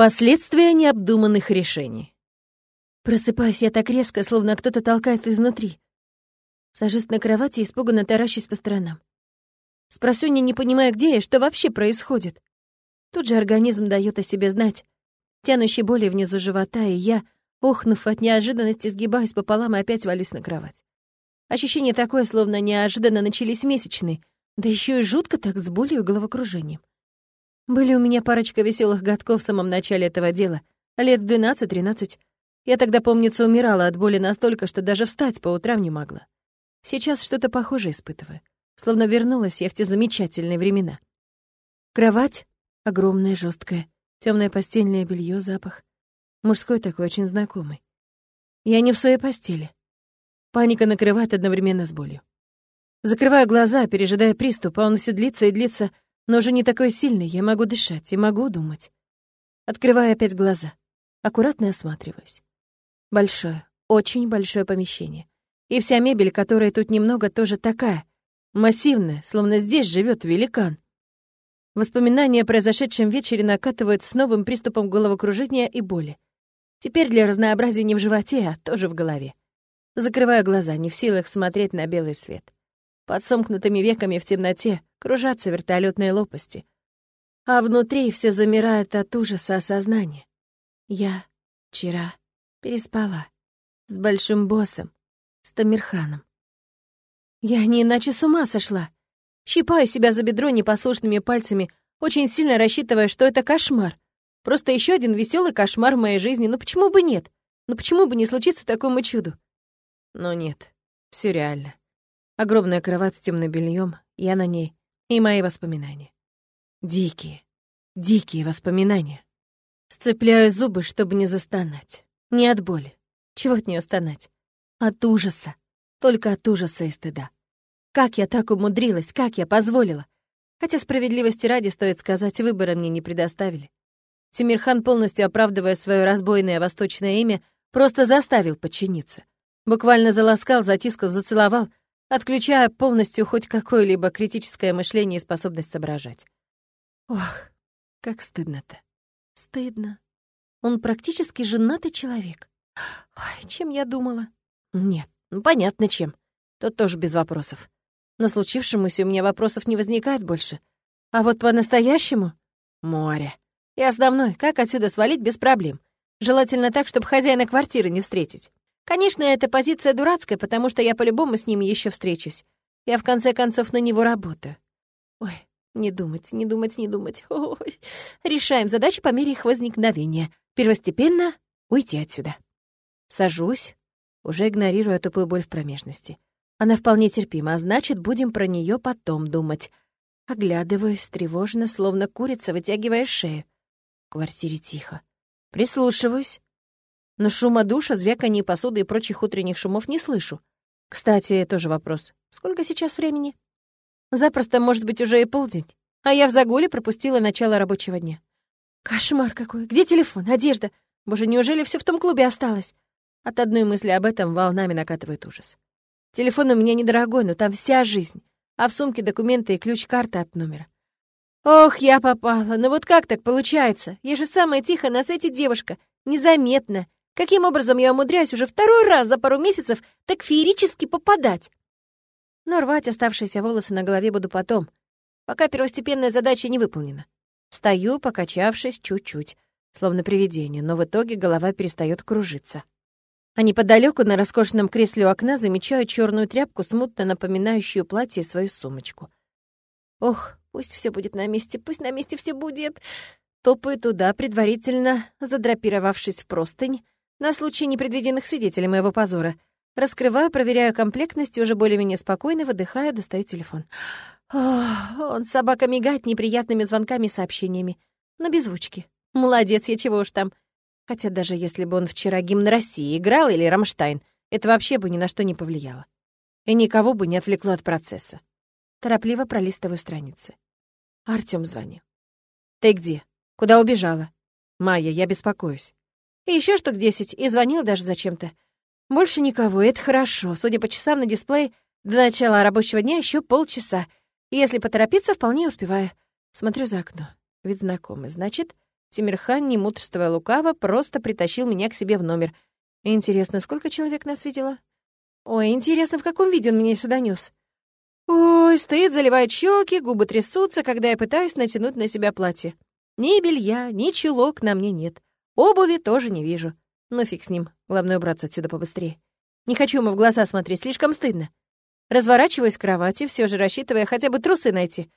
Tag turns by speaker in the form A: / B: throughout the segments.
A: Последствия необдуманных решений. Просыпаюсь я так резко, словно кто-то толкает изнутри. Сажусь на кровати и испуганно таращусь по сторонам. Спросонья, не понимая, где я, что вообще происходит. Тут же организм дает о себе знать. Тянущей боли внизу живота, и я, охнув от неожиданности, сгибаюсь пополам и опять валюсь на кровать. Ощущение такое, словно неожиданно начались месячные, да еще и жутко так с болью и головокружением. Были у меня парочка веселых годков в самом начале этого дела, лет 12-13. Я тогда, помнится, умирала от боли настолько, что даже встать по утрам не могла. Сейчас что-то похожее испытываю. Словно вернулась я в те замечательные времена. Кровать огромная, жесткая, темное постельное белье, запах. Мужской такой, очень знакомый. Я не в своей постели. Паника накрывает одновременно с болью. Закрываю глаза, пережидая приступ, а он все длится и длится, но уже не такой сильный, я могу дышать и могу думать. Открываю опять глаза. Аккуратно осматриваюсь. Большое, очень большое помещение. И вся мебель, которая тут немного, тоже такая. Массивная, словно здесь живет великан. Воспоминания о произошедшем вечере накатывают с новым приступом головокружения и боли. Теперь для разнообразия не в животе, а тоже в голове. Закрываю глаза, не в силах смотреть на белый свет. Под сомкнутыми веками в темноте кружатся вертолетные лопасти. А внутри все замирает от ужаса осознания. Я вчера переспала с большим боссом, с Тамирханом. Я не иначе с ума сошла. Щипаю себя за бедро непослушными пальцами, очень сильно рассчитывая, что это кошмар. Просто еще один веселый кошмар в моей жизни. Ну почему бы нет? Ну почему бы не случиться такому чуду? Но нет, все реально. Огромная кровать с темным бельем, я на ней, и мои воспоминания. Дикие, дикие воспоминания. Сцепляю зубы, чтобы не застонать. Не от боли. Чего от нее стонать? От ужаса. Только от ужаса и стыда. Как я так умудрилась, как я позволила? Хотя справедливости ради, стоит сказать, выбора мне не предоставили. Тимирхан, полностью оправдывая свое разбойное восточное имя, просто заставил подчиниться. Буквально заласкал, затискал, зацеловал, отключая полностью хоть какое-либо критическое мышление и способность соображать. Ох, как стыдно-то. Стыдно. Он практически женатый человек. Ой, чем я думала? Нет, ну понятно чем. Тут тоже без вопросов. Но случившемуся у меня вопросов не возникает больше. А вот по-настоящему — море. И основной, как отсюда свалить без проблем. Желательно так, чтобы хозяина квартиры не встретить. Конечно, эта позиция дурацкая, потому что я по-любому с ним еще встречусь. Я, в конце концов, на него работаю. Ой, не думать, не думать, не думать. Ой. Решаем задачи по мере их возникновения. Первостепенно — уйти отсюда. Сажусь, уже игнорируя тупую боль в промежности. Она вполне терпима, а значит, будем про нее потом думать. Оглядываюсь тревожно, словно курица, вытягивая шею. В квартире тихо. Прислушиваюсь. Но шума душа, звяканье посуды и прочих утренних шумов не слышу. Кстати, тоже вопрос. Сколько сейчас времени? Запросто, может быть, уже и полдень. А я в загуле пропустила начало рабочего дня. Кошмар какой. Где телефон, одежда? Боже, неужели все в том клубе осталось? От одной мысли об этом волнами накатывает ужас. Телефон у меня недорогой, но там вся жизнь. А в сумке документы и ключ-карта от номера. Ох, я попала. Ну вот как так получается? Я же самая тихая на свете девушка. Незаметно. Каким образом я умудряюсь уже второй раз за пару месяцев так феерически попадать? Но рвать оставшиеся волосы на голове буду потом, пока первостепенная задача не выполнена. Встаю, покачавшись чуть-чуть, словно привидение, но в итоге голова перестает кружиться. А неподалеку на роскошном кресле у окна замечаю черную тряпку, смутно напоминающую платье и свою сумочку. Ох, пусть все будет на месте, пусть на месте все будет. Топаю туда, предварительно задрапировавшись в простынь, на случай непредвиденных свидетелей моего позора. Раскрываю, проверяю комплектность и уже более-менее спокойно выдыхаю, достаю телефон. Ох, он собака мигает неприятными звонками и сообщениями. На беззвучке. Молодец я, чего уж там. Хотя даже если бы он вчера гимн России играл или Рамштайн, это вообще бы ни на что не повлияло. И никого бы не отвлекло от процесса. Торопливо пролистываю страницы. Артём звонил. «Ты где? Куда убежала?» «Майя, я беспокоюсь». И еще штук десять, и звонил даже зачем-то. Больше никого, это хорошо. Судя по часам на дисплее, до начала рабочего дня еще полчаса. Если поторопиться, вполне успеваю. Смотрю за окно. Вид знакомый. Значит, Тимирхан, не мудрствуя лукаво, просто притащил меня к себе в номер. Интересно, сколько человек нас видело? Ой, интересно, в каком виде он меня сюда нес? Ой, стоит, заливает щеки, губы трясутся, когда я пытаюсь натянуть на себя платье. Ни белья, ни чулок на мне нет. Обуви тоже не вижу. Ну фиг с ним, главное убраться отсюда побыстрее. Не хочу ему в глаза смотреть, слишком стыдно. Разворачиваюсь в кровати, все же рассчитывая хотя бы трусы найти.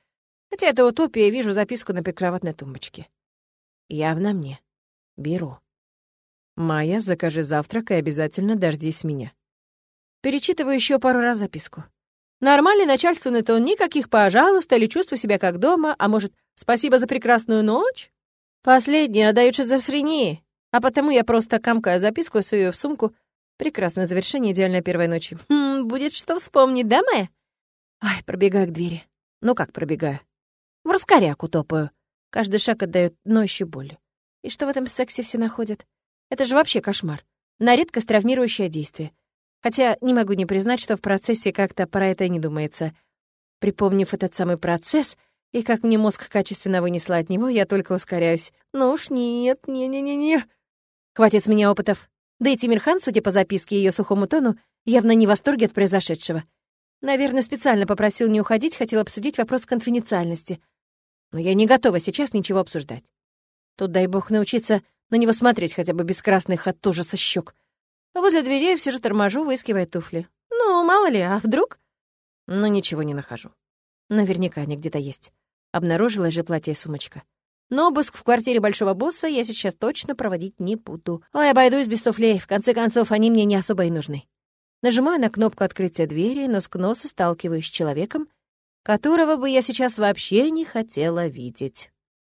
A: Хотя это утопия, вижу записку на прикроватной тумбочке. Явно мне. Беру. «Майя, закажи завтрак и обязательно дождись меня». Перечитываю еще пару раз записку. Нормальный начальственный тон, никаких «пожалуйста» или чувствую себя как дома, а может, «спасибо за прекрасную ночь»? Последнее отдают шизофрении, а потому я просто комкаю записку и сую ее в сумку. Прекрасное завершение идеальной первой ночи. Хм, будет что вспомнить, да, Майя? Ай, пробегаю к двери. Ну как пробегаю? В раскоряку топаю. Каждый шаг отдает нощью болью. И что в этом сексе все находят? Это же вообще кошмар. На редкость травмирующее действие. Хотя не могу не признать, что в процессе как-то про это не думается. Припомнив этот самый процесс и как мне мозг качественно вынесла от него, я только ускоряюсь. Ну уж нет, не-не-не-не. Хватит с меня опытов. Да и Тимирхан, судя по записке и её сухому тону, явно не в восторге от произошедшего. Наверное, специально попросил не уходить, хотел обсудить вопрос конфиденциальности. Но я не готова сейчас ничего обсуждать. Тут, дай бог, научиться на него смотреть хотя бы без красных от ужаса щек. А возле дверей все же торможу, выискивая туфли. Ну, мало ли, а вдруг? Но ничего не нахожу. Наверняка они где-то есть. Обнаружилась же платье сумочка. Но обыск в квартире большого босса я сейчас точно проводить не буду. Ой, обойдусь без туфлей. В конце концов, они мне не особо и нужны. Нажимаю на кнопку открытия двери, нос к носу сталкиваюсь с человеком, которого бы я сейчас вообще не хотела видеть.